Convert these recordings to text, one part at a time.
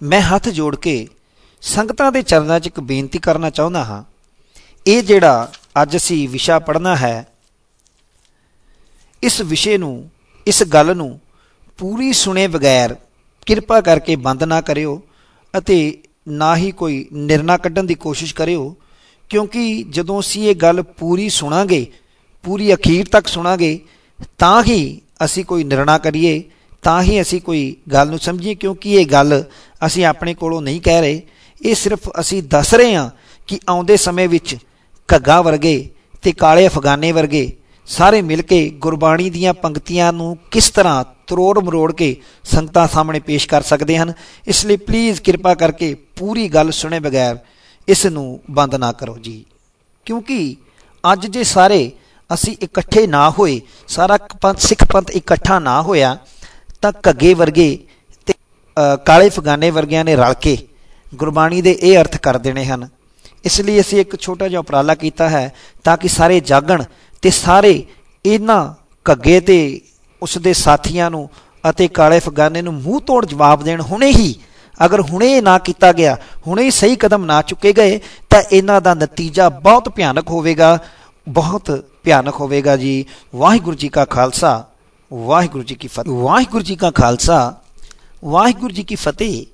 ਮੈਂ ਹੱਥ ਜੋੜ ਕੇ ਸੰਗਤਾਂ ਦੇ ਚਰਨਾਂ 'ਚ ਇੱਕ ਬੇਨਤੀ ਕਰਨਾ ਚਾਹੁੰਦਾ ਹਾਂ। ਇਹ ਜਿਹੜਾ ਅੱਜ ਅਸੀਂ ਵਿਸ਼ਾ ਪੜ੍ਹਨਾ ਹੈ, ਇਸ ਵਿਸ਼ੇ ਨੂੰ, ਇਸ ਗੱਲ ਨੂੰ ਪੂਰੀ ਸੁਣੇ ਬਗੈਰ ਕਿਰਪਾ ਕਰਕੇ ਬੰਦ ਨਾ ਕਰਿਓ ਅਤੇ ਨਾ ਹੀ ਕੋਈ ਨਿਰਣਾ ਕੱਢਣ ਦੀ ਕੋਸ਼ਿਸ਼ ਕਰਿਓ, ਕਿਉਂਕਿ ਜਦੋਂ ਅਸੀਂ ਇਹ ਗੱਲ ਪੂਰੀ ਸੁਣਾਂਗੇ, ਪੂਰੀ ਅਖੀਰ ਤੱਕ ਸੁਣਾਂਗੇ, ਤਾਂ ਹੀ ਅਸੀਂ ਕੋਈ ਨਿਰਣਾ ਕਰੀਏ, ਤਾਂ ਹੀ ਅਸੀਂ ਕੋਈ ਗੱਲ ਨੂੰ ਸਮਝੀਏ, ਕਿਉਂਕਿ ਇਹ ਗੱਲ ਅਸੀਂ ਆਪਣੇ ਕੋਲੋਂ ਨਹੀਂ ਕਹਿ ਰਹੇ। ਇਹ ਸਿਰਫ ਅਸੀਂ ਦੱਸ ਰਹੇ ਹਾਂ ਕਿ ਆਉਂਦੇ ਸਮੇਂ ਵਿੱਚ ਘੱਗਾ ਵਰਗੇ ਤੇ ਕਾਲੇ ਅਫਗਾਨੇ ਵਰਗੇ ਸਾਰੇ ਮਿਲ ਕੇ ਗੁਰਬਾਣੀ ਦੀਆਂ ਪੰਕਤੀਆਂ ਨੂੰ ਕਿਸ ਤਰ੍ਹਾਂ ਤਰੋੜ ਮਰੋੜ ਕੇ ਸੰਗਤਾਂ ਸਾਹਮਣੇ ਪੇਸ਼ ਕਰ ਸਕਦੇ ਹਨ, ਇਸ ਲਈ ਪਲੀਜ਼ ਕਿਰਪਾ ਕਰਕੇ ਪੂਰੀ ਗੱਲ ਸੁਣੇ ਬਗੈਰ ਇਸ ਨੂੰ ਬੰਦ ਨਾ ਕਰੋ ਜੀ। ਕਿਉਂਕਿ ਅੱਜ ਜੇ ਸਾਰੇ ਅਸੀਂ ਇਕੱਠੇ ਨਾ ਹੋਏ, ਸਾਰਾ ਪੰਥ ਸਿੱਖ ਪੰਥ ਇਕੱਠਾ ਨਾ ਹੋਇਆ, ਤਾਂ ਘੱਗੇ ਵਰਗੇ ਕਾਲੇ ਫਗਾਨੇ ਵਰਗਿਆਂ ਨੇ ਰਲ ਕੇ ਗੁਰਬਾਣੀ ਦੇ ਇਹ ਅਰਥ ਕਰ ਦੇਣੇ ਹਨ। ਇਸ ਲਈ ਅਸੀਂ ਇੱਕ ਛੋਟਾ ਜਿਹਾ ਉਪਰਾਲਾ ਕੀਤਾ ਹੈ ਤਾਂ ਕਿ ਸਾਰੇ ਜਾਗਣ ਤੇ ਸਾਰੇ ਇਹਨਾਂ ਘੱਗੇ ਤੇ ਉਸ ਦੇ ਸਾਥੀਆਂ ਨੂੰ ਅਤੇ ਕਾਲੇ ਫਗਾਨੇ ਨੂੰ ਮੂੰਹ ਤੋੜ ਜਵਾਬ ਦੇਣ ਹੁਣੇ ਹੀ ਅਗਰ ਹੁਣੇ ਨਾ ਕੀਤਾ ਗਿਆ, ਹੁਣੇ ਹੀ ਸਹੀ ਕਦਮ ਨਾ ਚੁੱਕੇ ਗਏ, ਤਾਂ ਇਹਨਾਂ ਦਾ ਨਤੀਜਾ ਬਹੁਤ ਭਿਆਨਕ ਹੋਵੇਗਾ, ਬਹੁਤ ਭਿਆਨਕ ਹੋਵੇਗਾ ਜੀ। ਵਾਹਿਗੁਰੂ ਜੀ ਕਾ ਖਾਲਸਾ, ਵਾਹਿਗੁਰੂ ਜੀ ਕੀ ਫਤਿਹ। ਵਾਹਿਗੁਰੂ ਜੀ ਕਾ ਖਾਲਸਾ ਵਾਹਿਗੁਰੂ ਜੀ ਕੀ ਫਤਿਹ।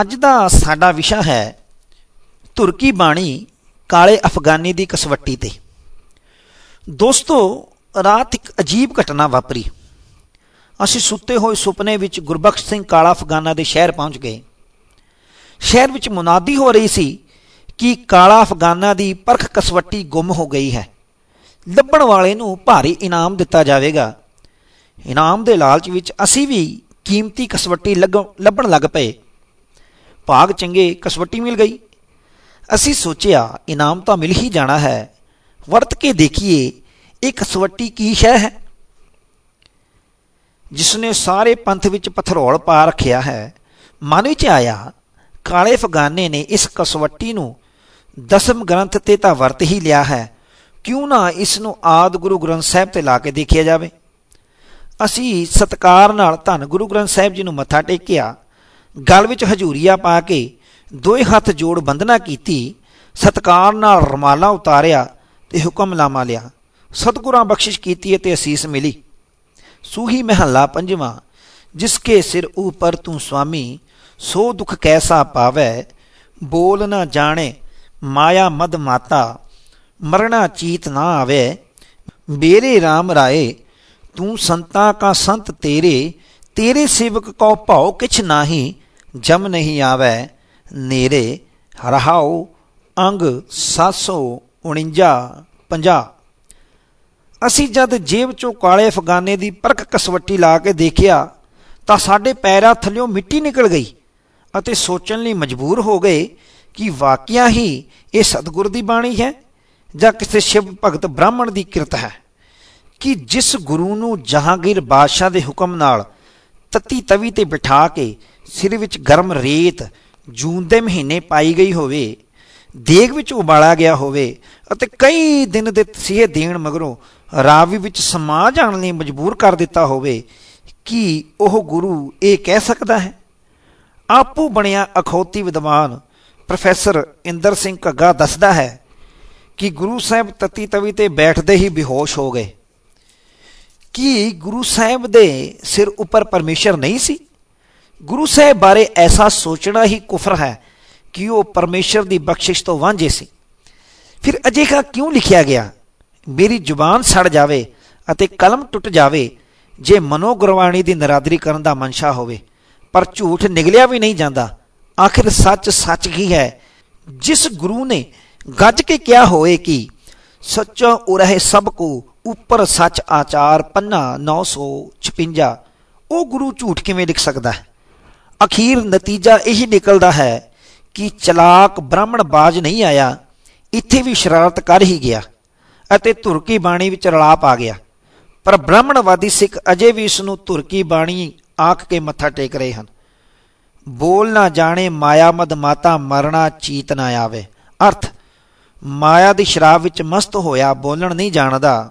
ਅੱਜ ਦਾ ਸਾਡਾ ਵਿਸ਼ਾ ਹੈ ਤੁਰਕੀ ਬਾਣੀ ਕਾਲੇ ਅਫਗਾਨੀ ਦੀ ਕਸਵੱਟੀ ਤੇ। ਦੋਸਤੋ, ਰਾਤ ਇੱਕ ਅਜੀਬ ਘਟਨਾ ਵਾਪਰੀ। ਅਸੀਂ ਸੁੱਤੇ ਹੋਏ ਸੁਪਨੇ ਵਿੱਚ ਗੁਰਬਖਸ਼ ਸਿੰਘ ਕਾਲਾ ਅਫਗਾਨਾ ਦੇ ਸ਼ਹਿਰ ਪਹੁੰਚ ਗਏ। ਸ਼ਹਿਰ ਵਿੱਚ ਮੁਨਾਦੀ ਹੋ ਰਹੀ ਸੀ ਕਿ ਕਾਲਾ ਅਫਗਾਨਾ ਦੀ ਪਰਖ ਕਸਵੱਟੀ ਗੁੰਮ ਹੋ ਗਈ ਹੈ। ਲੱਭਣ ਵਾਲੇ ਨੂੰ ਭਾਰੀ ਇਨਾਮ ਦਿੱਤਾ ਜਾਵੇਗਾ। ਇਨਾਮ ਦੇ ਲਾਲਚ ਵਿੱਚ ਅਸੀਂ ਵੀ ਕੀਮਤੀ ਕਸਵੱਟੀ ਲੱਭਣ ਲੱਗ ਪਏ। ਭਾਗ ਚੰਗੇ ਕਸਵੱਟੀ ਮਿਲ ਗਈ। ਅਸੀਂ ਸੋਚਿਆ, ਇਨਾਮ ਤਾਂ ਮਿਲ ਹੀ ਜਾਣਾ ਹੈ। ਵਰਤ ਕੇ ਦੇਖੀਏ, ਇਹ ਕਸਵੱਟੀ ਕੀ ਸ਼ੈ ਹੈ? ਜਿਸ ਨੇ ਸਾਰੇ ਪੰਥ ਵਿੱਚ ਪਥਰੋਲ ਪਾ ਰੱਖਿਆ ਹੈ, ਮਨ ਵਿੱਚ ਆਇਆ, ਕਾਲੇ ਫਗਾਨੇ ਨੇ ਇਸ ਕਸਵੱਟੀ ਨੂੰ ਦਸਮ ਗ੍ਰੰਥ ਤੇ ਤਾਂ ਵਰਤ ਹੀ ਲਿਆ ਹੈ। ਕਿਉਂ ਨਾ ਇਸ ਨੂੰ ਆਦ ਗੁਰੂ ਗ੍ਰੰਥ ਸਾਹਿਬ ਤੇ ਲਾ ਕੇ ਦੇਖਿਆ ਜਾਵੇ? ਅਸੀਂ ਸਤਕਾਰ ਨਾਲ ਧੰਨ ਗੁਰੂ ਗ੍ਰੰਥ ਸਾਹਿਬ ਜੀ ਨੂੰ ਮੱਥਾ ਟੇਕਿਆ, ਗਲ ਵਿੱਚ ਹਜੂਰੀਆ ਪਾ ਕੇ ਦੋਏ ਹੱਥ ਜੋੜ ਬੰਦਨਾ ਕੀਤੀ, ਸਤਕਾਰ ਨਾਲ ਰਮਾਲਾ ਉਤਾਰਿਆ ਤੇ ਹੁਕਮਨਾਮਾ ਲਿਆ। ਸਤਗੁਰਾਂ ਬਖਸ਼ਿਸ਼ ਕੀਤੀ ਅਤੇ ਅਸੀਸ ਮਿਲੀ। ਸੂਹੀ ਮਹੱਲਾ ਪੰਜਵਾਂ, ਜਿਸ ਕੇ ਸਿਰ ਉਪਰ ਤੂੰ ਸੁਆਮੀ ਸੋ ਦੁਖ ਕੈਸਾ ਪਾਵੇ, ਬੋਲ ਨਾ ਜਾਣੇ, ਮਾਇਆ ਮਦ ਮਾਤਾ, ਮਰਣਾ ਚੀਤ ਨਾ ਆਵੇ ਮੇਰੇ RAM ਰਾਏ ਤੂੰ ਸੰਤਾ ਕਾ ਸੰਤ ਤੇਰੇ ਤੇਰੇ ਸੇਵਕ ਕੋ ਭਾਉ ਕਿਛ ਨਾਹੀ, ਜਮ ਨਹੀਂ ਆਵੇ। ਨੇਰੇ ਹਰਹਾਉ ਅੰਗ 749 50 ਅਸੀਂ ਜਦ ਜੇਬ ਚੋਂ ਕਾਲੇ ਅਫਗਾਨੇ ਦੀ ਪਰਖ ਕਸਵੱਟੀ ਲਾ ਕੇ ਦੇਖਿਆ, ਤਾਂ ਸਾਡੇ ਪੈਰਾਂ ਥੱਲਿਓਂ ਮਿੱਟੀ ਨਿਕਲ ਗਈ ਅਤੇ ਸੋਚਣ ਲਈ ਮਜਬੂਰ ਹੋ ਗਏ ਕਿ ਵਾਕਿਆ ਹੀ ਇਹ ਸਤਗੁਰ ਦੀ ਬਾਣੀ ਹੈ ਜਾਂ ਕਿਸੇ ਸ਼ਿਵ ਭਗਤ ਬ੍ਰਾਹਮਣ ਦੀ ਕਿਰਤ ਹੈ। ਕਿ ਜਿਸ ਗੁਰੂ ਨੂੰ ਜਹਾਂਗੀਰ ਬਾਦਸ਼ਾਹ ਦੇ ਹੁਕਮ ਨਾਲ ਤਤੀ ਤਵੀ ਤੇ ਬਿਠਾ ਕੇ ਸਿਰ ਵਿੱਚ ਗਰਮ ਰੇਤ ਜੂਨ ਦੇ ਮਹੀਨੇ ਪਾਈ ਗਈ ਹੋਵੇ, ਦੇਗ ਵਿੱਚ ਉਬਾਲਾ ਗਿਆ ਹੋਵੇ ਅਤੇ ਕਈ ਦਿਨ ਦੇ ਤਸੀਹੇ ਦੇਣ ਮਗਰੋਂ ਰਾਵੀ ਵਿੱਚ ਸਮਾ ਜਾਣ ਲਈ ਮਜਬੂਰ ਕਰ ਦਿੱਤਾ ਹੋਵੇ, ਕਿ ਉਹ ਗੁਰੂ ਇਹ ਕਹਿ ਸਕਦਾ ਹੈ? ਆਪੂ ਬਣਿਆ ਅਖੌਤੀ ਵਿਦਵਾਨ ਪ੍ਰੋਫੈਸਰ ਇੰਦਰ ਸਿੰਘ ਘੱਗਾ ਦੱਸਦਾ ਹੈ ਕਿ ਗੁਰੂ ਸਾਹਿਬ ਤਤੀ ਤਵੀ ਤੇ ਬੈਠਦੇ ਹੀ ਬੇਹੋਸ਼ ਹੋ ਗਏ। ਕੀ ਗੁਰੂ ਸਾਹਿਬ ਦੇ ਸਿਰ ਉੱਪਰ ਪਰਮੇਸ਼ਰ ਨਹੀਂ ਸੀ? ਗੁਰੂ ਸਾਹਿਬ ਬਾਰੇ ਐਸਾ ਸੋਚਣਾ ਹੀ ਕੁਫਰ ਹੈ ਕਿ ਉਹ ਪਰਮੇਸ਼ਰ ਦੀ ਬਖਸ਼ਿਸ਼ ਤੋਂ ਵਾਂਝੇ ਸੀ। ਫਿਰ ਅਜਿਹਾ ਕਿਉਂ ਲਿਖਿਆ ਗਿਆ? ਮੇਰੀ ਜ਼ੁਬਾਨ ਸੜ ਜਾਵੇ ਅਤੇ ਕਲਮ ਟੁੱਟ ਜਾਵੇ, ਜੇ ਮਨੋ ਗੁਰਬਾਣੀ ਦੀ ਨਰਾਦਰੀ ਕਰਨ ਦਾ ਮਨਸ਼ਾ ਹੋਵੇ, ਪਰ ਝੂਠ ਨਿਗਲਿਆ ਵੀ ਨਹੀਂ ਜਾਂਦਾ। ਆਖਿਰ ਸੱਚ ਸੱਚ ਹੀ ਹੈ। ਜਿਸ ਗੁਰੂ ਨੇ ਗੱਜ ਕੇ ਕਿਹਾ ਹੋਵੇ ਕਿ ਸੱਚਾ ਉਰਹਿ ਸਭ ਕੋ ਉੱਪਰ ਸੱਚ ਆਚਾਰ ਪੰਨਾ 956 ਉਹ ਗੁਰੂ ਝੂਠ ਕਿਵੇਂ ਲਿਖ ਸਕਦਾ ਹੈ? ਅਖੀਰ ਨਤੀਜਾ ਇਹੀ ਨਿਕਲਦਾ ਹੈ ਕਿ ਚਲਾਕ ਬ੍ਰਾਹਮਣ ਬਾਜ ਨਹੀਂ ਆਇਆ, ਇੱਥੇ ਵੀ ਸ਼ਰਾਰਤ ਕਰ ਹੀ ਗਿਆ ਅਤੇ ਤੁਰਕੀ ਬਾਣੀ ਵਿੱਚ ਰਲਾਪ ਆ ਗਿਆ। ਪਰ ਬ੍ਰਾਹਮਣਵਾਦੀ ਸਿੱਖ ਅਜੇ ਵੀ ਇਸ ਨੂੰ ਤੁਰਕੀ ਬਾਣੀ ਆਖ ਕੇ ਮੱਥਾ ਟੇਕ ਰਹੇ ਹਨ। ਬੋਲ ਨਾ ਜਾਣੇ ਮਾਇਆ ਮਦ ਮਾਤਾ ਮਰਣਾ ਚੀਤ ਨਾ ਆਵੇ। ਅਰਥ, ਮਾਇਆ ਦੀ ਸ਼ਰਾਬ ਵਿੱਚ ਮਸਤ ਹੋਇਆ ਬੋਲਣ ਨਹੀਂ ਜਾਣਦਾ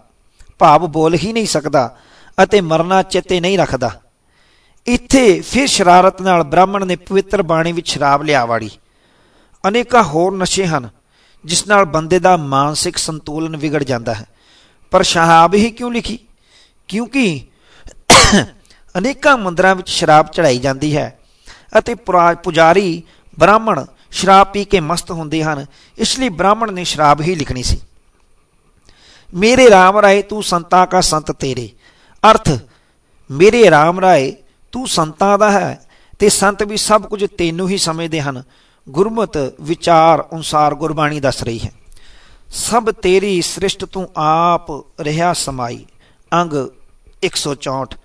ਭਾਵ ਬੋਲ ਹੀ ਨਹੀਂ ਸਕਦਾ ਅਤੇ ਮਰਨਾ ਚੇਤੇ ਨਹੀਂ ਰੱਖਦਾ। ਇੱਥੇ ਫਿਰ ਸ਼ਰਾਰਤ ਨਾਲ ਬ੍ਰਾਹਮਣ ਨੇ ਪਵਿੱਤਰ ਬਾਣੀ ਵਿੱਚ ਸ਼ਰਾਬ ਲਿਆ ਵਾੜੀ ਅਨੇਕਾਂ ਹੋਰ ਨਸ਼ੇ ਹਨ, ਜਿਸ ਨਾਲ ਬੰਦੇ ਦਾ ਮਾਨਸਿਕ ਸੰਤੁਲਨ ਵਿਗੜ ਜਾਂਦਾ ਹੈ। ਪਰ ਸ਼ਰਾਬ ਹੀ ਕਿਉਂ ਲਿਖੀ? ਕਿਉਂਕਿ ਅਨੇਕਾਂ ਮੰਦਰਾਂ ਵਿੱਚ ਸ਼ਰਾਬ ਚੜਾਈ ਜਾਂਦੀ ਹੈ ਅਤੇ ਪੁਜਾਰੀ ਬ੍ਰਾਹਮਣ ਸ਼ਰਾਬ ਪੀ ਕੇ ਮਸਤ ਹੁੰਦੇ ਹਨ, ਇਸ ਲਈ ਬ੍ਰਾਹਮਣ ਨੇ ਸ਼ਰਾਬ ਹੀ ਲਿਖਣੀ ਸੀ। ਮੇਰੇ RAM ਰਾਏ ਤੂੰ ਸੰਤਾ ਕਾ ਸੰਤ ਤੇਰੇ। ਅਰਥ, ਮੇਰੇ ਰਾਮ ਰਾਏ ਤੂੰ ਸੰਤਾਂ ਦਾ ਹੈ ਤੇ ਸੰਤ ਵੀ ਸਭ ਕੁਝ ਤੈਨੂੰ ਹੀ ਸਮਝਦੇ ਹਨ। ਗੁਰਮਤ ਵਿਚਾਰ ਅਨੁਸਾਰ ਗੁਰਬਾਣੀ ਦੱਸ ਰਹੀ ਹੈ। ਸਭ ਤੇਰੀ ਸ੍ਰਿਸ਼ਟ ਤੂੰ ਆਪ ਰਹਾ ਸਮਾਈ। ਅੰਗ 164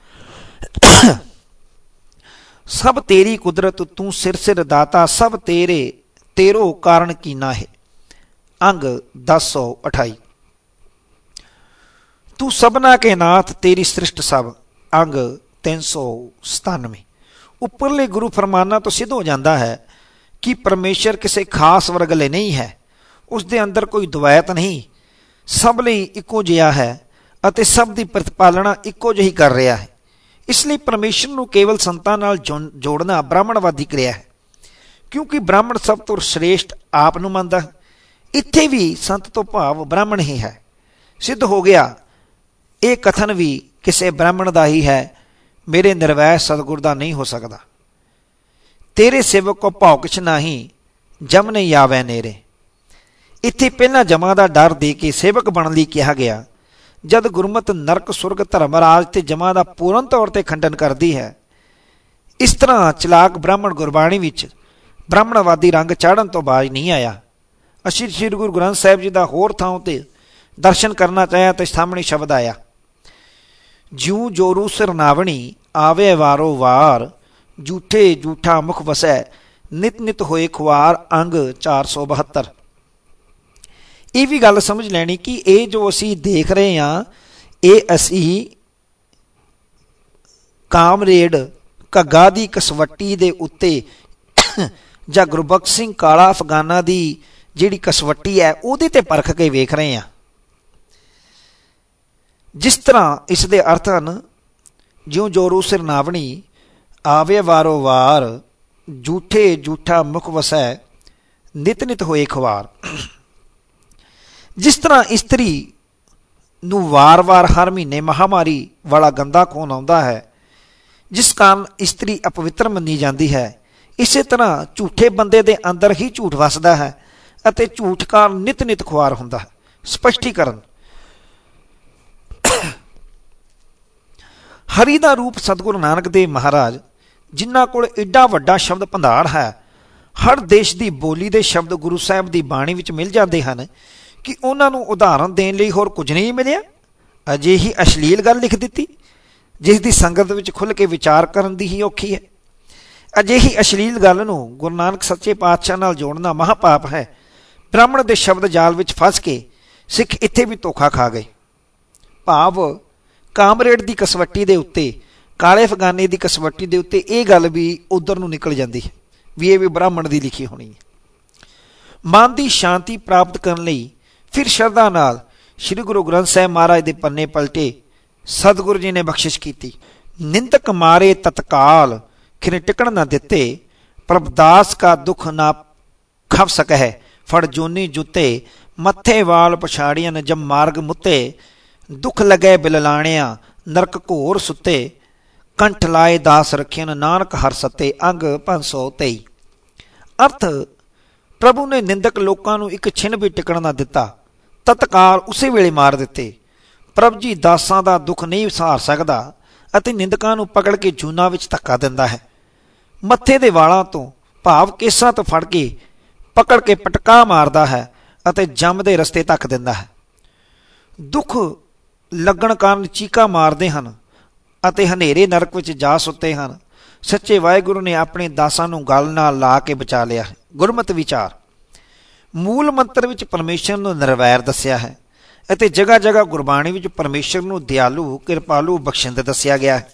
ਸਭ ਤੇਰੀ ਕੁਦਰਤ ਤੂੰ ਸਿਰ ਸਿਰ ਦਾਤਾ, ਸਭ ਤੇਰੇ, ਤੇਰੋ ਕਾਰਨ ਕੀਨਾ ਹੈ। ਅੰਗ 1028 ਤੂੰ ਸਭਨਾ ਕੇ ਨਾਥ, ਤੇਰੀ ਸ੍ਰਿਸ਼ਟ ਸਭ। ਅੰਗ 397 ਉੱਪਰਲੇ ਗੁਰੂ ਫਰਮਾਨਾ ਤੋਂ ਸਿੱਧ ਹੋ ਜਾਂਦਾ ਹੈ ਕਿ ਪਰਮੇਸ਼ਰ ਕਿਸੇ ਖਾਸ ਵਰਗ ਲਈ ਨਹੀਂ ਹੈ। ਉਸ ਦੇ ਅੰਦਰ ਕੋਈ ਦਵਾਇਤ ਨਹੀਂ। ਸਭ ਲਈ ਇੱਕੋ ਜਿਹਾ ਹੈ ਅਤੇ ਸਭ ਦੀ ਪ੍ਰਤਪਾਲਣਾ ਇੱਕੋ ਜਿਹੀ ਕਰ ਰਿਹਾ ਹੈ। ਇਸ ਲਈ ਪਰਮੇਸ਼ਰ ਨੂੰ ਕੇਵਲ ਸੰਤਾਂ ਨਾਲ ਜੋੜਨਾ ਬ੍ਰਾਹਮਣਵਾਦੀ ਕਿਰਿਆ ਹੈ। ਕਿਉਂਕਿ ਬ੍ਰਾਹਮਣ ਸਭ ਤੋਂ ਸ੍ਰੇਸ਼ਟ ਆਪ ਨੂੰ ਮੰਨਦਾ ਇੱਥੇ ਵੀ ਸੰਤ ਤੋਂ ਭਾਵ ਬ੍ਰਾਹਮਣ ਹੀ ਹੈ। ਸਿੱਧ ਹੋ ਗਿਆ ਇਹ ਕਥਨ ਵੀ ਕਿਸੇ ਬ੍ਰਾਹਮਣ ਦਾ ਹੀ ਹੈ, ਮੇਰੇ ਨਿਰਵੈਰ ਸਤਗੁਰ ਦਾ ਨਹੀਂ ਹੋ ਸਕਦਾ। ਤੇਰੇ ਸੇਵਕ ਕੋ ਭਾਉ ਕਿਛ ਨਹੀਂ, ਜਮ ਨਹੀਂ ਆਵੇ ਨੇਰੇ। ਇੱਥੇ ਪਹਿਲਾਂ ਜਮਾ ਦਾ ਡਰ ਦੇ ਕੇ ਸੇਵਕ ਬਣਨ ਲਈ ਕਿਹਾ ਗਿਆ, ਜਦ ਗੁਰਮਤ ਨਰਕ, ਸੁਰਗ, ਧਰਮ, ਰਾਜ ਤੇ ਜਮਾ ਦਾ ਪੂਰਨ ਤੌਰ ਤੇ ਖੰਡਨ ਕਰਦੀ ਹੈ, ਇਸ ਤਰ੍ਹਾਂ ਚਲਾਕ ਬ੍ਰਾਹਮਣ ਗੁਰਬਾਣੀ ਵਿੱਚ ਬ੍ਰਾਹਮਣਵਾਦੀ ਰੰਗ ਚਾੜਨ ਤੋਂ ਬਾਜ਼ ਨਹੀਂ ਆਇਆ। ਅਸੀਂ ਸ੍ਰੀ ਗੁਰੂ ਗ੍ਰੰਥ ਸਾਹਿਬ ਜੀ ਦਾ ਹੋਰ ਥਾਂ ਤੇ ਦਰਸ਼ਨ ਕਰਨਾ ਚਾਹਿਆ ਤੇ ਸਾਹਮਣੇ ਸ਼ਬਦ ਆਇਆ। ਜਿਉ ਜੋਰੂ ਸਰਨਾਵਣੀ, ਆਵੇ ਵਾਰੋ ਵਾਰ ਝੂਠੇ ਝੂਠਾ ਮੁਖ ਵਸੈ, ਨਿਤ ਨਿਤ ਹੋਏ ਖੁਆਰ ਅੰਗ 472 ਇਹ ਵੀ ਗੱਲ ਸਮਝ ਲੈਣੀ ਕਿ ਇਹ ਜੋ ਅਸੀਂ ਦੇਖ ਰਹੇ ਹਾਂ, ਇਹ ਅਸੀਂ ਕਾਮਰੇਡ ਘੱਗਾ ਦੀ ਕਸਵੱਟੀ ਦੇ ਉੱਤੇ ਜਾਂ ਗੁਰਬਖਸ਼ ਸਿੰਘ ਕਾਲਾ ਅਫਗਾਨਾ ਦੀ ਜਿਹੜੀ ਕਸਵੱਟੀ ਹੈ, ਉਹਦੇ ਤੇ ਪਰਖ ਕੇ ਵੇਖ ਰਹੇ ਹਾਂ। ਜਿਸ ਤਰ੍ਹਾਂ ਇਸ ਦੇ ਅਰਥ ਹਨ, ਜਿਉ ਜੋਰੂ ਸਿਰਨਾਵਣੀ ਆਵੇ ਵਾਰੋ ਵਾਰ, ਝੂਠੇ ਝੂਠਾ ਮੁਖ ਵਸੈ, ਨਿਤ ਨਿਤ ਹੋਏ ਖਵਾਰ ਜਿਸ ਤਰ੍ਹਾਂ ਇਸਤਰੀ ਨੂੰ ਵਾਰ-ਵਾਰ ਹਰ ਮਹੀਨੇ ਮਹਾਮਾਰੀ ਵਾਲਾ ਗੰਦਾ ਖੂਨ ਆਉਂਦਾ ਹੈ, ਜਿਸ ਕਾਰਨ ਇਸਤਰੀ ਅਪਵਿੱਤਰ ਮੰਨੀ ਜਾਂਦੀ ਹੈ, ਇਸੇ ਤਰ੍ਹਾਂ ਝੂਠੇ ਬੰਦੇ ਦੇ ਅੰਦਰ ਹੀ ਝੂਠ ਵਸਦਾ ਹੈ ਅਤੇ ਝੂਠ ਕਾਰਨ ਨਿਤ ਨਿਤ ਖੁਆਰ ਹੁੰਦਾ ਹੈ। ਸਪਸ਼ਟੀਕਰਨ ਹਰੀ ਦਾ ਰੂਪ ਸਤਗੁਰੂ ਨਾਨਕ ਦੇਵ ਮਹਾਰਾਜ, ਜਿਨ੍ਹਾਂ ਕੋਲ ਐਡਾ ਵੱਡਾ ਸ਼ਬਦ ਭੰਡਾਰ ਹੈ, ਹਰ ਦੇਸ਼ ਦੀ ਬੋਲੀ ਦੇ ਸ਼ਬਦ ਗੁਰੂ ਸਾਹਿਬ ਦੀ ਬਾਣੀ ਵਿੱਚ ਮਿਲ ਜਾਂਦੇ ਹਨ ਕਿ ਉਹਨਾਂ ਨੂੰ ਉਦਾਹਰਣ ਦੇਣ ਲਈ ਹੋਰ ਕੁਝ ਨਹੀਂ ਮਿਲਿਆ। ਅਜੇ ਹੀ ਅਸ਼ਲੀਲ ਗੱਲ ਲਿਖ ਦਿੱਤੀ, ਜਿਸ ਦੀ ਸੰਗਤ ਵਿੱਚ ਖੁੱਲ ਕੇ ਵਿਚਾਰ ਕਰਨ ਦੀ ਹੀ ਔਖੀ ਹੈ। ਅਜੇ ਹੀ ਅਸ਼ਲੀਲ ਗੱਲ ਨੂੰ ਗੁਰੂ ਨਾਨਕ ਸੱਚੇ ਪਾਤਸ਼ਾਹ ਨਾਲ ਜੋੜਨਾ ਮਹਾਪਾਪ ਹੈ। ਬ੍ਰਾਹਮਣ ਦੇ ਸ਼ਬਦ ਜਾਲ ਵਿੱਚ ਫਸ ਕੇ ਸਿੱਖ ਇੱਥੇ ਵੀ ਧੋਖਾ ਖਾ ਗਏ। ਭਾਵ ਕਾਮਰੇਡ ਦੀ ਕਸਵੱਟੀ ਦੇ ਉੱਤੇ, ਕਾਲੇ ਫਗਾਨੇ ਦੀ ਕਸਵੱਟੀ ਦੇ ਉੱਤੇ ਇਹ ਗੱਲ ਵੀ ਉਧਰ ਨੂੰ ਨਿਕਲ ਜਾਂਦੀ ਹੈ, ਵੀ ਇਹ ਵੀ ਬ੍ਰਾਹਮਣ ਦੀ ਲਿਖੀ ਹੋਣੀ ਹੈ। ਮਨ ਦੀ ਸ਼ਾਂਤੀ ਪ੍ਰਾਪਤ ਕਰਨ ਲਈ ਫਿਰ ਸ਼ਰਧਾ ਨਾਲ ਸ੍ਰੀ ਗੁਰੂ ਗ੍ਰੰਥ ਸਾਹਿਬ ਮਹਾਰਾਜ ਦੇ ਪੰਨੇ ਪਲਟੇ ਸਤਿਗੁਰੂ ਜੀ ਨੇ ਬਖਸ਼ਿਸ਼ ਕੀਤੀ। ਨਿੰਦਕ ਮਾਰੇ ਤਤਕਾਲ ਖਿਰ ਟਿਕਣ ਨਾ ਦਿੱਤੇ ਪ੍ਰਭਦਾਸ ਕਾ ਦੁਖ ਨਾ ਖਵ ਸਕਹਿ, ਫੜ ਜੋਨੀ ਜੁੱਤੇ, ਮੱਥੇ ਵਾਲ ਪਛਾੜੀਆਂ ਜਮ ਮਾਰਗ ਮੁੱਤੇ ਦੁਖ ਲਗੇ ਬਿਲਲਾਣਿਆ, ਨਰਕ ਘੋਰ ਸੁੱਤੇ, ਕੰਠ ਲਾਏ ਦਾਸ ਰਖਿਆਨ ਨਾਨਕ ਹਰ ਸਤੇ, ਅੰਗ 523 ਅਰਥ, ਪ੍ਰਭੂ ਨੇ ਨਿੰਦਕ ਲੋਕਾਂ ਨੂੰ ਇੱਕ ਛਿਨ ਵੀ ਟਿਕਣ ਨਾ ਦਿੱਤਾ। ਤਤਕਾਲ ਉਸੇ ਵੇਲੇ ਮਾਰ ਦਿੱਤੇ। ਪ੍ਰਭ ਜੀ ਦਾਸਾਂ ਦਾ ਦੁੱਖ ਨਹੀਂ ਸਹਾਰ ਸਕਦਾ ਅਤੇ ਨਿੰਦਕਾਂ ਨੂੰ ਪਕੜ ਕੇ ਜੂਨਾ ਵਿੱਚ ਧੱਕਾ ਦਿੰਦਾ ਹੈ। ਮੱਥੇ ਦੇ ਵਾਲਾਂ ਤੋਂ ਭਾਵ ਕੇਸਾਂ ਤੋਂ ਫੜ ਕੇ ਪਕੜ ਕੇ ਪਟਕਾ ਮਾਰਦਾ ਹੈ ਅਤੇ ਜੰਮ ਦੇ ਰਸਤੇ ਤੱਕ ਦਿੰਦਾ ਹੈ। ਦੁੱਖ ਲੱਗਣ ਕਾਰਨ ਚੀਕਾ ਮਾਰਦੇ ਹਨ ਅਤੇ ਹਨੇਰੇ ਨਰਕ ਵਿੱਚ ਜਾ ਸੁੱਤੇ ਹਨ। ਸੱਚੇ ਵਾਹਿਗੁਰੂ ਨੇ ਆਪਣੇ ਦਾਸਾਂ ਨੂੰ ਗੱਲ ਨਾਲ ਲਾ ਕੇ ਬਚਾ ਲਿਆ ਹੈ। ਗੁਰਮਤ ਵਿਚਾਰ। ਮੂਲ ਮੰਤਰ ਵਿੱਚ ਪਰਮੇਸ਼ਰ ਨੂੰ ਨਿਰਵੈਰ ਦੱਸਿਆ ਹੈ ਅਤੇ ਜਗ੍ਹਾ ਜਗ੍ਹਾ ਗੁਰਬਾਣੀ ਵਿੱਚ ਪਰਮੇਸ਼ਰ ਨੂੰ ਦਿਆਲੂ, ਕਿਰਪਾਲੂ, ਬਖਸ਼ਿੰਦ ਦੱਸਿਆ ਗਿਆ ਹੈ।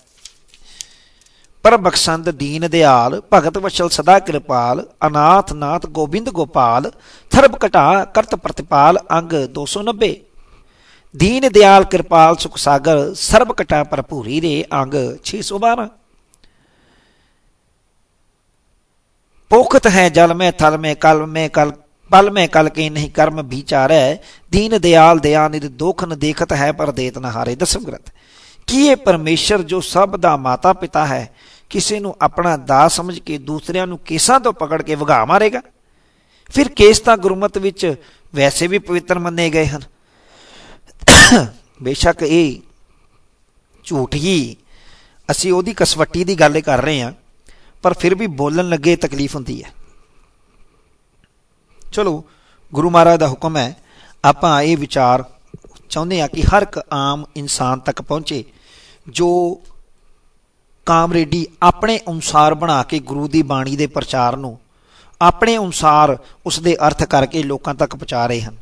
ਪਰ ਬਖਸ਼ੰਦ, ਦੀਨ, ਦਿਆਲ, ਭਗਤ ਵਸ਼ਲ ਸਦਾ ਕਿਰਪਾਲ ਅਨਾਥ ਨਾਥ ਗੋਬਿੰਦ ਗੋਪਾਲ ਥਰਬ ਘਟਾ ਕਰਤ ਪ੍ਰਤਿਪਾਲ ਅੰਗ 290 ਦੀਨ ਦਿਆਲ ਕਿਰਪਾਲ ਸੁਖ ਸਾਗਰ ਸਰਬ ਕਟਾ ਭਰਪੂਰੀ ਦੇ ਅੰਗ 612 ਪੋਖਤ ਹੈ ਜਲ ਮੈਂ ਥਲ ਮੇ ਕਲ ਮੈਂ ਕਲ ਪਲ ਮੈਂ ਕਲ ਕੇ ਨਹੀਂ ਕਰਮ ਵਿਚਾਰੈ। ਦੀਨ ਦਿਆਲ ਦਿਆਨਿਦ ਨ ਦੇਖਤ ਹੈ ਪਰ ਦੇਤ ਨ ਹਾਰੇ। ਦਸਮ ਗ੍ਰੰਥ। ਕੀ ਇਹ ਪਰਮੇਸ਼ਰ ਜੋ ਸਭ ਦਾ ਮਾਤਾ ਪਿਤਾ ਹੈ, ਕਿਸੇ ਨੂੰ ਆਪਣਾ ਦਾਸ ਸਮਝ ਕੇ ਦੂਸਰਿਆਂ ਨੂੰ ਕੇਸਾਂ ਤੋਂ ਪਕੜ ਕੇ ਵਗਾ ਮਾਰੇਗਾ? ਫਿਰ ਕੇਸ ਤਾਂ ਗੁਰਮਤ ਵਿੱਚ ਵੈਸੇ ਵੀ ਪਵਿੱਤਰ ਮੰਨੇ ਗਏ ਹਨ। ਬੇਸ਼ੱਕ ਇਹ ਝੂਠ ਹੀ ਅਸੀਂ ਉਹਦੀ ਕਸਵੱਟੀ ਦੀ ਗੱਲ ਕਰ ਰਹੇ ਹਾਂ, ਪਰ ਫਿਰ ਵੀ ਬੋਲਣ ਲੱਗੇ ਤਕਲੀਫ ਹੁੰਦੀ ਹੈ। ਚਲੋ, ਗੁਰੂ ਮਹਾਰਾਜ ਦਾ ਹੁਕਮ ਹੈ, ਆਪਾਂ ਇਹ ਵਿਚਾਰ ਚਾਹੁੰਦੇ ਆ ਕਿ ਹਰ ਇੱਕ ਆਮ ਇਨਸਾਨ ਤੱਕ ਪਹੁੰਚੇ, ਜੋ ਕਾਮਰੇਡੀ ਆਪਣੇ ਅਨੁਸਾਰ ਬਣਾ ਕੇ ਗੁਰੂ ਦੀ ਬਾਣੀ ਦੇ ਪ੍ਰਚਾਰ ਨੂੰ ਆਪਣੇ ਅਨੁਸਾਰ ਉਸ ਦੇ ਅਰਥ ਕਰਕੇ ਲੋਕਾਂ ਤੱਕ ਪਹੁੰਚਾ ਰਹੇ ਹਨ।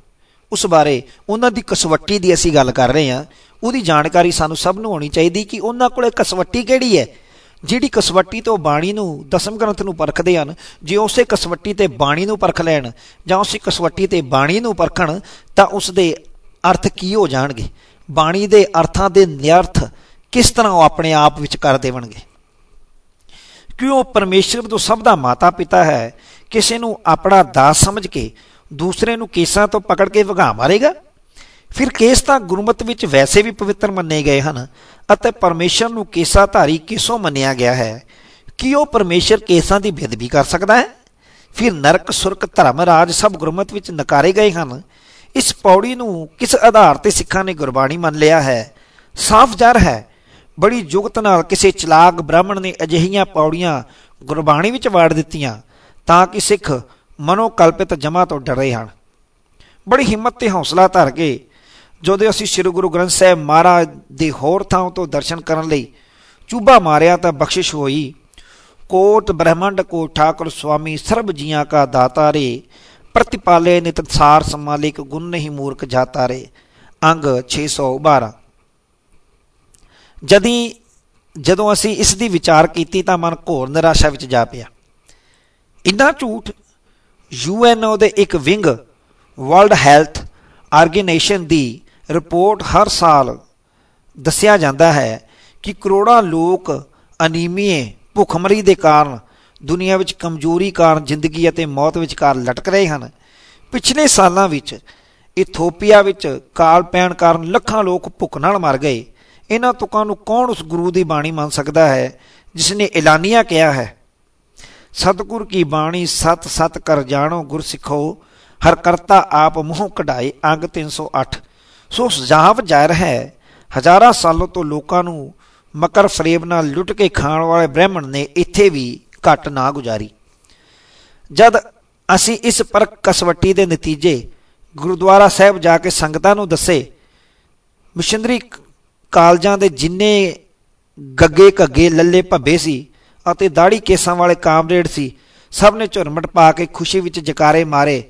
ਉਸ ਬਾਰੇ, ਉਹਨਾਂ ਦੀ ਕਸਵੱਟੀ ਦੀ ਅਸੀਂ ਗੱਲ ਕਰ ਰਹੇ ਹਾਂ, ਉਹਦੀ ਜਾਣਕਾਰੀ ਸਾਨੂੰ ਸਭ ਨੂੰ ਹੋਣੀ ਚਾਹੀਦੀ ਕਿ ਉਹਨਾਂ ਕੋਲੇ ਕਸਵੱਟੀ ਕਿਹੜੀ ਹੈ? ਜਿਹੜੀ ਕਸਵੱਟੀ ਤੋਂ ਬਾਣੀ ਨੂੰ ਦਸਮ ਗ੍ਰੰਥ ਨੂੰ ਪਰਖਦੇ ਹਨ, ਜੇ ਉਸੇ ਕਸਵੱਟੀ ਤੇ ਬਾਣੀ ਨੂੰ ਪਰਖ ਲੈਣ ਜਾਂ ਉਸੇ ਕਸਵੱਟੀ ਤੇ ਬਾਣੀ ਨੂੰ ਪਰਖਣ, ਤਾਂ ਉਸ ਦੇ ਅਰਥ ਕੀ ਹੋ ਜਾਣਗੇ? ਬਾਣੀ ਦੇ ਅਰਥਾਂ ਦੇ ਨਿਰਥ ਕਿਸ ਤਰ੍ਹਾਂ ਉਹ ਆਪਣੇ ਆਪ ਵਿੱਚ ਕਰ ਦੇਵਣਗੇ? ਕਿਉਂ ਉਹ ਪਰਮੇਸ਼ਰ ਤੋਂ ਸਭ ਦਾ ਮਾਤਾ ਪਿਤਾ ਹੈ, ਕਿਸੇ ਨੂੰ ਆਪਣਾ ਦਾਸ ਸਮਝ ਕੇ ਦੂਸਰੇ ਨੂੰ ਕੇਸਾਂ ਤੋਂ ਪਕੜ ਕੇ ਵਗਾ ਮਾਰੇਗਾ। ਫਿਰ ਕੇਸ ਤਾਂ ਗੁਰਮਤ ਵਿੱਚ ਵੈਸੇ ਵੀ ਪਵਿੱਤਰ ਮੰਨੇ ਗਏ ਹਨ ਅਤੇ ਪਰਮੇਸ਼ਰ ਨੂੰ ਕੇਸਾ ਧਾਰੀ ਕਿਸੋਂ ਮੰਨਿਆ ਗਿਆ ਹੈ? ਕਿ ਉਹ ਪਰਮੇਸ਼ਰ ਕੇਸਾਂ ਦੀ ਬੇਦਬੀ ਕਰ ਸਕਦਾ ਹੈ? ਫਿਰ ਨਰਕ ਸੁਰਕ ਧਰਮ, ਰਾਜ ਸਭ ਗੁਰਮਤ ਵਿੱਚ ਨਕਾਰੇ ਗਏ ਹਨ। ਇਸ ਪੌੜੀ ਨੂੰ ਕਿਸ ਆਧਾਰ ਤੇ ਸਿੱਖਾਂ ਨੇ ਗੁਰਬਾਣੀ ਮੰਨ ਲਿਆ ਹੈ? ਸਾਫ਼ ਜਰ ਹੈ। ਬੜੀ ਜੁਗਤ ਨਾਲ ਕਿਸੇ ਚਲਾਕ ਬ੍ਰਾਹਮਣ ਨੇ ਅਜਿਹੀਆਂ ਪੌੜੀਆਂ ਗੁਰਬਾਣੀ ਵਿੱਚ ਵਾੜ ਦਿੱਤੀਆਂ ਤਾਂ ਕਿ ਸਿੱਖ ਮਨੋਕਲਪਿਤ ਜਮਾ ਤੋਂ ਡਰੇ ਹਨ। ਬੜੀ ਹਿੰਮਤ ਤੇ ਹੌਸਲਾ ਧਰ ਕੇ ਜਦੋਂ ਅਸੀਂ ਸ੍ਰੀ ਗੁਰੂ ਗ੍ਰੰਥ ਸਾਹਿਬ ਮਹਾਰਾਜ ਦੇ ਹੋਰ ਥਾਂ ਤੋਂ ਦਰਸ਼ਨ ਕਰਨ ਲਈ ਚੂਬਾ ਮਾਰਿਆ ਤਾਂ ਬਖਸ਼ਿਸ਼ ਹੋਈ, ਕੋਟ ਬ੍ਰਹਮੰਡ ਕੋ ਠਾਕੁਰ ਸੁਆਮੀ ਸਰਬ ਜੀਆਂ ਕਾ ਦਾਤਾ ਰੇ, ਪ੍ਰਤਿਪਾਲੇ ਨਿਤਸਾਰ ਸਮਾਲਿਕ ਗੁਣ ਨਹੀਂ ਮੂਰਖ ਜਾਤਾ ਰੇ, ਅੰਗ 612 ਜਦੀ ਜਦੋਂ ਅਸੀਂ ਇਸ ਦੀ ਵਿਚਾਰ ਕੀਤੀ ਤਾਂ ਮਨ ਘੋਰ ਨਿਰਾਸ਼ਾ ਵਿੱਚ ਜਾ ਪਿਆ। ਇੰਨਾ ਝੂਠ ਯੂਐਨਓ ਦੇ ਇੱਕ ਵਿੰਗ, ਵਰਲਡ ਹੈਲਥ ਆਰਗੇਨਾਈਜੇਸ਼ਨ ਦੀ ਰਿਪੋਰਟ ਹਰ ਸਾਲ ਦੱਸਿਆ ਜਾਂਦਾ ਹੈ ਕਿ ਕਰੋੜਾਂ ਲੋਕ ਅਨੀਮੀਏ, ਭੁੱਖਮਰੀ ਦੇ ਕਾਰਨ ਦੁਨੀਆ ਵਿੱਚ ਕਮਜ਼ੋਰੀ ਕਾਰਨ ਜ਼ਿੰਦਗੀ ਅਤੇ ਮੌਤ ਵਿਚਕਾਰ ਲਟਕ ਰਹੇ ਹਨ। ਪਿਛਲੇ ਸਾਲਾਂ ਵਿੱਚ ਇਥੋਪੀਆ ਵਿੱਚ ਕਾਲ ਪੈਣ ਕਾਰਨ ਲੱਖਾਂ ਲੋਕ ਭੁੱਖ ਨਾਲ ਮਰ ਗਏ। ਇਹਨਾਂ ਤੁਕਾਂ ਨੂੰ ਕੌਣ ਉਸ ਗੁਰੂ ਦੀ ਬਾਣੀ ਮੰਨ ਸਕਦਾ ਹੈ, ਜਿਸ ਨੇ ਐਲਾਨੀਆ ਕਿਹਾ ਹੈ? ਸਤਿਗੁਰ ਕੀ ਬਾਣੀ ਸਤ ਸਤ ਕਰ ਜਾਣੋ, ਗੁਰ ਸਿੱਖੋ। ਹਰ ਕਰਤਾ ਆਪ ਮੂੰਹ ਕਢਾਏ, ਅੰਗ 308 ਸੋ ਸੁਝਾਵ ਜ਼ਾਹਿਰ ਹੈ, ਹਜ਼ਾਰਾਂ ਸਾਲੋਂ ਤੋਂ ਲੋਕਾਂ ਨੂੰ ਮਕਰ ਫਰੇਬ ਨਾਲ ਲੁੱਟ ਕੇ ਖਾਣ ਵਾਲੇ ਬ੍ਰਾਹਮਣ ਨੇ ਇੱਥੇ ਵੀ ਘਟ ਨਾ ਗੁਜ਼ਾਰੀ। ਜਦ ਅਸੀਂ ਇਸ ਪਰ ਕਸਵੱਟੀ ਦੇ ਨਤੀਜੇ ਗੁਰਦੁਆਰਾ ਸਾਹਿਬ ਜਾ ਕੇ ਸੰਗਤਾਂ ਨੂੰ ਦੱਸੇ, ਮਿਸ਼ਨਰੀ ਕਾਲਜਾਂ ਦੇ ਜਿੰਨੇ ਗੱਗੇ ਘੱਗੇ, ਲੱਲੇ ਭੱਬੇ ਸੀ ਅਤੇ ਦਾੜੀ ਕੇਸਾਂ ਵਾਲੇ ਕਾਮਰੇਡ ਸੀ। ਸਭ ਨੇ ਝੁਰਮਟ ਪਾ ਕੇ ਖੁਸ਼ੀ ਵਿੱਚ ਜਕਾਰੇ ਮਾਰੇ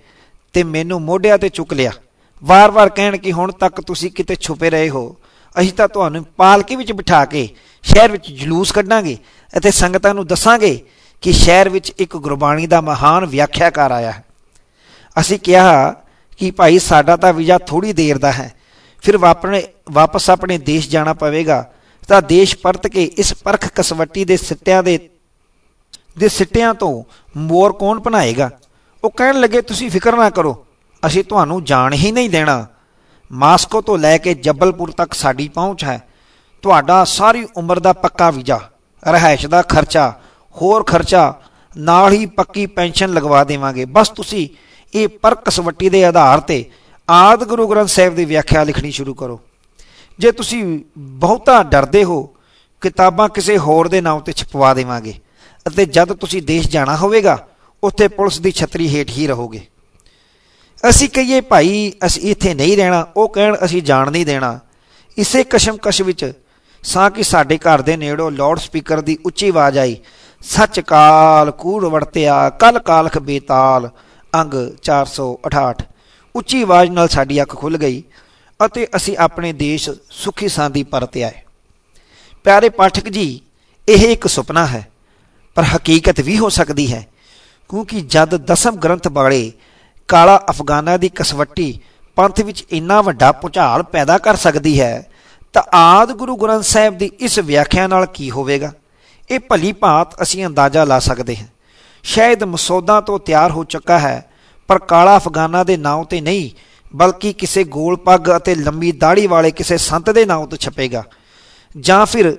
ਤੇ ਮੈਨੂੰ ਮੋਢਿਆਂ ਤੇ ਚੁੱਕ ਲਿਆ। ਵਾਰ-ਵਾਰ ਕਹਿਣ ਕਿ ਹੁਣ ਤੱਕ ਤੁਸੀਂ ਕਿਤੇ ਛੁਪੇ ਰਹੇ ਹੋ। ਅਸੀਂ ਤਾਂ ਤੁਹਾਨੂੰ ਪਾਲਕੀ ਵਿੱਚ ਬਿਠਾ ਕੇ, ਸ਼ਹਿਰ ਵਿੱਚ ਜਲੂਸ ਕੱਢਾਂਗੇ ਅਤੇ ਸੰਗਤਾਂ ਨੂੰ ਦੱਸਾਂਗੇ ਕਿ ਸ਼ਹਿਰ ਵਿੱਚ ਇੱਕ ਗੁਰਬਾਣੀ ਦਾ ਮਹਾਨ ਵਿਆਖਿਆਕਾਰ ਆਇਆ ਹੈ। ਅਸੀਂ ਕਿਹਾ ਕਿ ਭਾਈ ਸਾਡਾ ਤਾਂ ਵੀਜ਼ਾ ਥੋੜੀ ਦੇਰ ਦਾ ਹੈ। ਫਿਰ ਵਾਪਣੇ ਵਾਪਸ ਆਪਣੇ ਦੇਸ਼ ਜਾਣਾ ਪਵੇਗਾ। ਤਾਂ ਦੇਸ਼ ਪਰਤ ਕੇ ਇਸ ਪਰਖ ਕਸਵੱਟੀ ਦੇ ਸਿੱਟਿਆਂ ਦੇ ਦੇ ਸਿੱਟਿਆਂ ਤੋਂ ਮੋਰ ਕੌਣ ਬਣਾਏਗਾ? ਉਹ ਕਹਿਣ ਲੱਗੇ, ਤੁਸੀਂ ਫਿਕਰ ਨਾ ਕਰੋ, ਅਸੀਂ ਤੁਹਾਨੂੰ ਜਾਣ ਹੀ ਨਹੀਂ ਦੇਣਾ। ਮਾਸਕੋ ਤੋਂ ਲੈ ਕੇ ਜੱਬਲਪੁਰ ਤੱਕ ਸਾਡੀ ਪਹੁੰਚ ਹੈ। ਤੁਹਾਡਾ ਸਾਰੀ ਉਮਰ ਦਾ ਪੱਕਾ ਵੀਜ਼ਾ ਰਹਿائش ਦਾ ਖਰਚਾ, ਹੋਰ ਖਰਚਾ, ਨਾਲ ਹੀ ਪੱਕੀ ਪੈਨਸ਼ਨ ਲਗਵਾ ਦੇਵਾਂਗੇ। ਬਸ ਤੁਸੀਂ ਇਹ ਪਰਕਸਵੱਟੀ ਦੇ ਆਧਾਰ ਤੇ ਆਦ ਗੁਰੂ ਗ੍ਰੰਥ ਸਾਹਿਬ ਦੀ ਵਿਆਖਿਆ ਲਿਖਣੀ ਸ਼ੁਰੂ ਕਰੋ। ਜੇ ਤੁਸੀਂ ਬਹੁਤਾ ਡਰਦੇ ਹੋ, ਕਿਤਾਬਾਂ ਕਿਸੇ ਹੋਰ ਦੇ ਨਾਮ ਤੇ ਛਪਵਾ ਦੇਵਾਂਗੇ ਅਤੇ ਜਦ ਤੁਸੀਂ ਦੇਸ਼ ਜਾਣਾ ਹੋਵੇਗਾ, ਉੱਥੇ ਪੁਲਿਸ ਦੀ ਛਤਰੀ ਹੇਠ ਹੀ ਰਹੋਗੇ। ਅਸੀਂ ਕਹੀਏ, ਭਾਈ, ਅਸੀਂ ਇੱਥੇ ਨਹੀਂ ਰਹਿਣਾ, ਉਹ ਕਹਿਣ, ਅਸੀਂ ਜਾਣ ਨਹੀਂ ਦੇਣਾ। ਇਸੇ ਕਸ਼ਮਕਸ਼ ਵਿੱਚ ਸਾਂ ਕਿ ਸਾਡੇ ਘਰ ਦੇ ਨੇੜੋਂ ਲਾਊਡ ਸਪੀਕਰ ਦੀ ਉੱਚੀ ਆਵਾਜ਼ ਆਈ, ਸੱਚ ਕਾਲ, ਕੂੜ ਵਰਤਿਆ ਕਲ ਕਾਲਖ ਬੇਤਾਲ, ਅੰਗ 468 ਉੱਚੀ ਆਵਾਜ਼ ਨਾਲ ਸਾਡੀ ਅੱਖ ਖੁੱਲ ਗਈ ਅਤੇ ਅਸੀਂ ਆਪਣੇ ਦੇਸ਼ ਸੁਖੀ ਸਾਂਦੀ ਪਰਤ ਆਏ। ਪਿਆਰੇ ਪਾਠਕ ਜੀ, ਇਹ ਇੱਕ ਸੁਪਨਾ ਹੈ, ਪਰ ਹਕੀਕਤ ਵੀ ਹੋ ਸਕਦੀ ਹੈ, ਕਿਉਂਕਿ ਜਦ ਦਸਮ ਗ੍ਰੰਥ ਵਾਲੇ ਕਾਲਾ ਅਫਗਾਨਾ ਦੀ ਕਸਵੱਟੀ ਪੰਥ ਵਿੱਚ ਇੰਨਾ ਵੱਡਾ ਪੁਚਾਲ ਪੈਦਾ ਕਰ ਸਕਦੀ ਹੈ, ਤਾਂ ਆਦ ਗੁਰੂ ਗ੍ਰੰਥ ਸਾਹਿਬ ਦੀ ਇਸ ਵਿਆਖਿਆ ਨਾਲ ਕੀ ਹੋਵੇਗਾ? ਇਹ ਭਲੀ ਭਾਂਤ ਅਸੀਂ ਅੰਦਾਜ਼ਾ ਲਾ ਸਕਦੇ ਹਾਂ। ਸ਼ਾਇਦ ਮਸੌਦਾ ਤੋਂ ਤਿਆਰ ਹੋ ਚੁੱਕਾ ਹੈ, ਪਰ ਕਾਲਾ ਅਫਗਾਨਾ ਦੇ ਨਾਂ ਤੇ ਨਹੀਂ ਬਲਕਿ ਕਿਸੇ ਗੋਲ ਪੱਗ ਅਤੇ ਲੰਮੀ ਦਾੜੀ ਵਾਲੇ ਕਿਸੇ ਸੰਤ ਦੇ ਨਾਂ ਤੇ ਛਪੇਗਾ, ਜਾਂ ਫਿਰ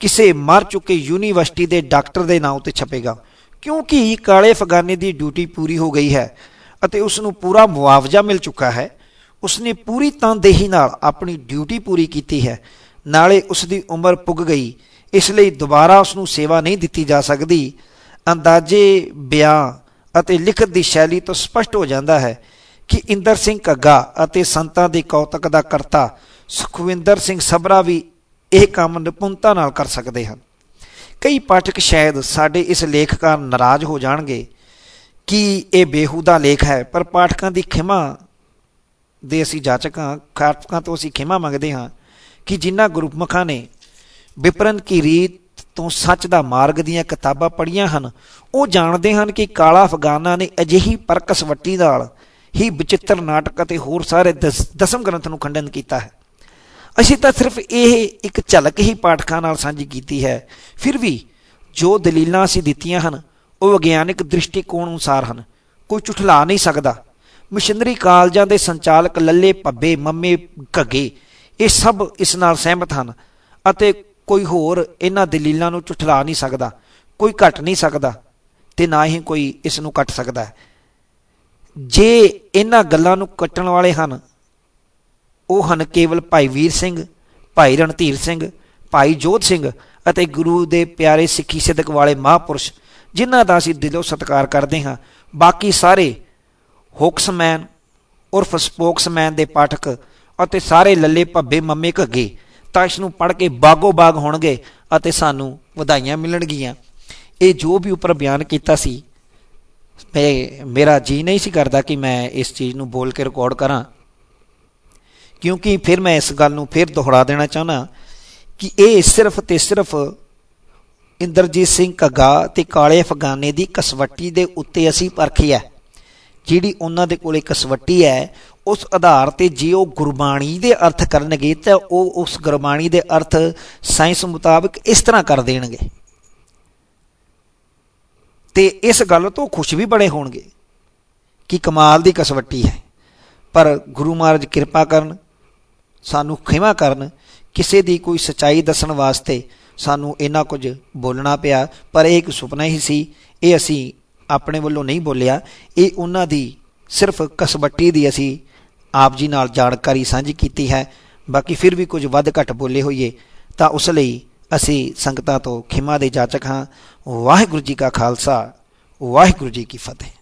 ਕਿਸੇ ਮਰ ਚੁੱਕੇ ਯੂਨੀਵਰਸਿਟੀ ਦੇ ਡਾਕਟਰ ਦੇ ਨਾਂ ਤੇ ਛਪੇਗਾ। ਕਿਉਂਕਿ ਕਾਲੇ ਫਗਾਨੇ ਦੀ ਡਿਊਟੀ ਪੂਰੀ ਹੋ ਗਈ ਹੈ ਅਤੇ ਉਸ ਨੂੰ ਪੂਰਾ ਮੁਆਵਜ਼ਾ ਮਿਲ ਚੁੱਕਾ ਹੈ ਉਸ ਨੇ ਪੂਰੀ ਤਨਦੇਹੀ ਨਾਲ ਆਪਣੀ ਡਿਊਟੀ ਪੂਰੀ ਕੀਤੀ ਹੈ। ਨਾਲੇ ਉਸ ਦੀ ਉਮਰ ਪੁੱਗ ਗਈ, ਇਸ ਲਈ ਦੁਬਾਰਾ ਉਸ ਨੂੰ ਸੇਵਾ ਨਹੀਂ ਦਿੱਤੀ ਜਾ ਸਕਦੀ। ਅੰਦਾਜ਼ੇ, ਬਿਆਨ ਅਤੇ ਲਿਖਤ ਦੀ ਸ਼ੈਲੀ ਤੋਂ ਸਪਸ਼ਟ ਹੋ ਜਾਂਦਾ ਹੈ ਕਿ ਇੰਦਰ ਸਿੰਘ ਕੱਗਾ ਅਤੇ ਸੰਤਾਂ ਦੇ ਕੌਤਕ ਦਾ ਕਰਤਾ, ਸੁਖਵਿੰਦਰ ਸਿੰਘ ਸਬਰਾ ਵੀ ਇਹ ਕੰਮ ਨਿਪੁੰਨਤਾ ਨਾਲ ਕਰ ਸਕਦੇ ਹਨ। ਕਈ ਪਾਠਕ ਸ਼ਾਇਦ ਸਾਡੇ ਇਸ ਲੇਖ ਕਾਰਨ ਨਾਰਾਜ਼ ਹੋ ਜਾਣਗੇ ਕਿ ਇਹ ਬੇਹੂਦਾ ਲੇਖ ਹੈ, ਪਰ ਪਾਠਕਾਂ ਦੀ ਖਿਮਾ ਦੇ ਅਸੀਂ ਜਾਚਕਾਂ ਖਾਤਕਾਂ ਤੋਂ ਅਸੀਂ ਖਿਮਾ ਮੰਗਦੇ ਹਾਂ ਕਿ ਜਿਨ੍ਹਾਂ ਗੁਰਮੁਖਾਂ ਨੇ ਵਿਪਰਨ ਕੀ ਰੀਤ ਤੋਂ ਸੱਚ ਦਾ ਮਾਰਗ ਦੀਆਂ ਕਿਤਾਬਾਂ ਪੜ੍ਹੀਆਂ ਹਨ, ਉਹ ਜਾਣਦੇ ਹਨ ਕਿ ਕਾਲਾ ਅਫਗਾਨਾ ਨੇ ਅਜਿਹੀ ਪਰਕਸਵੱਟੀ ਨਾਲ ਹੀ ਵਿਚਿੱਤਰ ਨਾਟਕ ਅਤੇ ਹੋਰ ਸਾਰੇ ਦਸਮ ਗ੍ਰੰਥ ਨੂੰ ਖੰਡਨ ਕੀਤਾ ਹੈ। ਅਸੀਂ ਤਾਂ ਸਿਰਫ ਇਹ ਇੱਕ ਝਲਕ ਹੀ ਪਾਠਕਾਂ ਨਾਲ ਸਾਂਝੀ ਕੀਤੀ ਹੈ। ਫਿਰ ਵੀ ਜੋ ਦਲੀਲਾਂ ਅਸੀਂ ਦਿੱਤੀਆਂ ਹਨ, ਉਹ ਵਿਗਿਆਨਿਕ ਦ੍ਰਿਸ਼ਟੀਕੋਣ ਅਨੁਸਾਰ ਹਨ। ਕੋਈ ਝੁਠਲਾ ਨਹੀਂ ਸਕਦਾ। ਮਿਸ਼ਨਰੀ ਕਾਲਜਾਂ ਦੇ ਸੰਚਾਲਕ ਲੱਲੇ ਪੱਬੇ ਮੰਮੇ ਘੱਗੇ, ਇਹ ਸਭ ਇਸ ਨਾਲ ਸਹਿਮਤ ਹਨ ਅਤੇ ਕੋਈ ਹੋਰ ਇਹਨਾਂ ਦਲੀਲਾਂ ਨੂੰ ਝੁਠਲਾ ਨਹੀਂ ਸਕਦਾ, ਕੋਈ ਘਟ ਨਹੀਂ ਸਕਦਾ ਤੇ ਨਾ ਹੀ ਕੋਈ ਇਸ ਨੂੰ ਕੱਟ ਸਕਦਾ। ਜੇ ਇਹਨਾਂ ਗੱਲਾਂ ਨੂੰ ਕੱਟਣ ਵਾਲੇ ਹਨ, ਉਹ ਹਨ ਕੇਵਲ ਭਾਈ ਵੀਰ ਸਿੰਘ, ਭਾਈ ਰਣਧੀਰ ਸਿੰਘ, ਭਾਈ ਜੋਧ ਸਿੰਘ ਅਤੇ ਗੁਰੂ ਦੇ ਪਿਆਰੇ ਸਿੱਖੀ ਸਿਦਕ ਵਾਲੇ ਮਹਾਪੁਰਸ਼, ਜਿਨ੍ਹਾਂ ਦਾ ਅਸੀਂ ਦਿਲੋਂ ਸਤਿਕਾਰ ਕਰਦੇ ਹਾਂ। ਬਾਕੀ ਸਾਰੇ ਹੁਕਸਮੈਨ, ਉਰਫ ਸਪੋਕਸਮੈਨ ਦੇ ਪਾਠਕ ਅਤੇ ਸਾਰੇ ਲੱਲੇ ਭੱਬੇ ਮੰਮੇ ਘੱਗੇ ਤਾਂ ਇਸ ਨੂੰ ਪੜ੍ਹ ਕੇ ਬਾਗੋ ਬਾਗ ਹੋਣਗੇ ਅਤੇ ਸਾਨੂੰ ਵਧਾਈਆਂ ਮਿਲਣਗੀਆਂ। ਇਹ ਜੋ ਵੀ ਉੱਪਰ ਬਿਆਨ ਕੀਤਾ ਸੀ ਮੈਂ ਮੇਰਾ ਜੀ ਨਹੀਂ ਸੀ ਕਰਦਾ ਕਿ ਮੈਂ ਇਸ ਚੀਜ਼ ਨੂੰ ਬੋਲ ਕੇ ਰਿਕਾਰਡ ਕਰਾਂ। ਕਿਉਂਕਿ ਫਿਰ ਮੈਂ ਇਸ ਗੱਲ ਨੂੰ ਫਿਰ ਦੁਹਰਾ ਦੇਣਾ ਚਾਹਨਾ ਕਿ ਇਹ ਸਿਰਫ ਤੇ ਸਿਰਫ ਇੰਦਰਜੀਤ ਸਿੰਘ ਘੱਗਾ ਤੇ ਕਾਲੇ ਅਫਗਾਨੇ ਦੀ ਕਸਵੱਟੀ ਦੇ ਉੱਤੇ ਅਸੀਂ ਪਰਖੀ ਹੈ। ਜਿਹੜੀ ਉਹਨਾਂ ਦੇ ਕੋਲੇ ਕਸਵੱਟੀ ਹੈ, ਉਸ ਆਧਾਰ ਤੇ ਜੇ ਉਹ ਗੁਰਬਾਣੀ ਦੇ ਅਰਥ ਕਰਨਗੇ ਤਾਂ ਉਹ ਉਸ ਗੁਰਬਾਣੀ ਦੇ ਅਰਥ ਸਾਇੰਸ ਮੁਤਾਬਕ ਇਸ ਤਰ੍ਹਾਂ ਕਰ ਦੇਣਗੇ। ਤੇ ਇਸ ਗੱਲ ਤੋਂ ਖੁਸ਼ ਵੀ ਬੜੇ ਹੋਣਗੇ ਕਿ ਕਮਾਲ ਦੀ ਕਸਵੱਟੀ ਹੈ। ਪਰ ਗੁਰੂ ਮਹਾਰਾਜ ਕਿਰਪਾ ਕਰਨ, ਸਾਨੂੰ ਖਿਮਾ ਕਰਨ, ਕਿਸੇ ਦੀ ਕੋਈ ਸਚਾਈ ਦੱਸਣ ਵਾਸਤੇ ਸਾਨੂੰ ਇਹਨਾਂ ਕੁਝ ਬੋਲਣਾ ਪਿਆ। ਪਰ ਇਹ ਇੱਕ ਸੁਪਨਾ ਹੀ ਸੀ, ਇਹ ਅਸੀਂ ਆਪਣੇ ਵੱਲੋਂ ਨਹੀਂ ਬੋਲਿਆ। ਇਹ ਉਹਨਾਂ ਦੀ ਸਿਰਫ ਕਸਬੱਟੀ ਦੀ ਅਸੀਂ ਆਪ ਜੀ ਨਾਲ ਜਾਣਕਾਰੀ ਸਾਂਝੀ ਕੀਤੀ ਹੈ। ਬਾਕੀ ਫਿਰ ਵੀ ਕੁਝ ਵੱਧ ਘੱਟ ਬੋਲੇ ਹੋਈਏ, ਤਾਂ ਉਸ ਲਈ ਅਸੀਂ ਸੰਗਤਾਂ ਤੋਂ ਖਿਮਾ ਦੇ ਜਾਚਕ ਹਾਂ। ਵਾਹਿਗੁਰੂ ਜੀ ਕਾ ਖਾਲਸਾ, ਵਾਹਿਗੁਰੂ ਜੀ ਕੀ ਫਤਿਹ।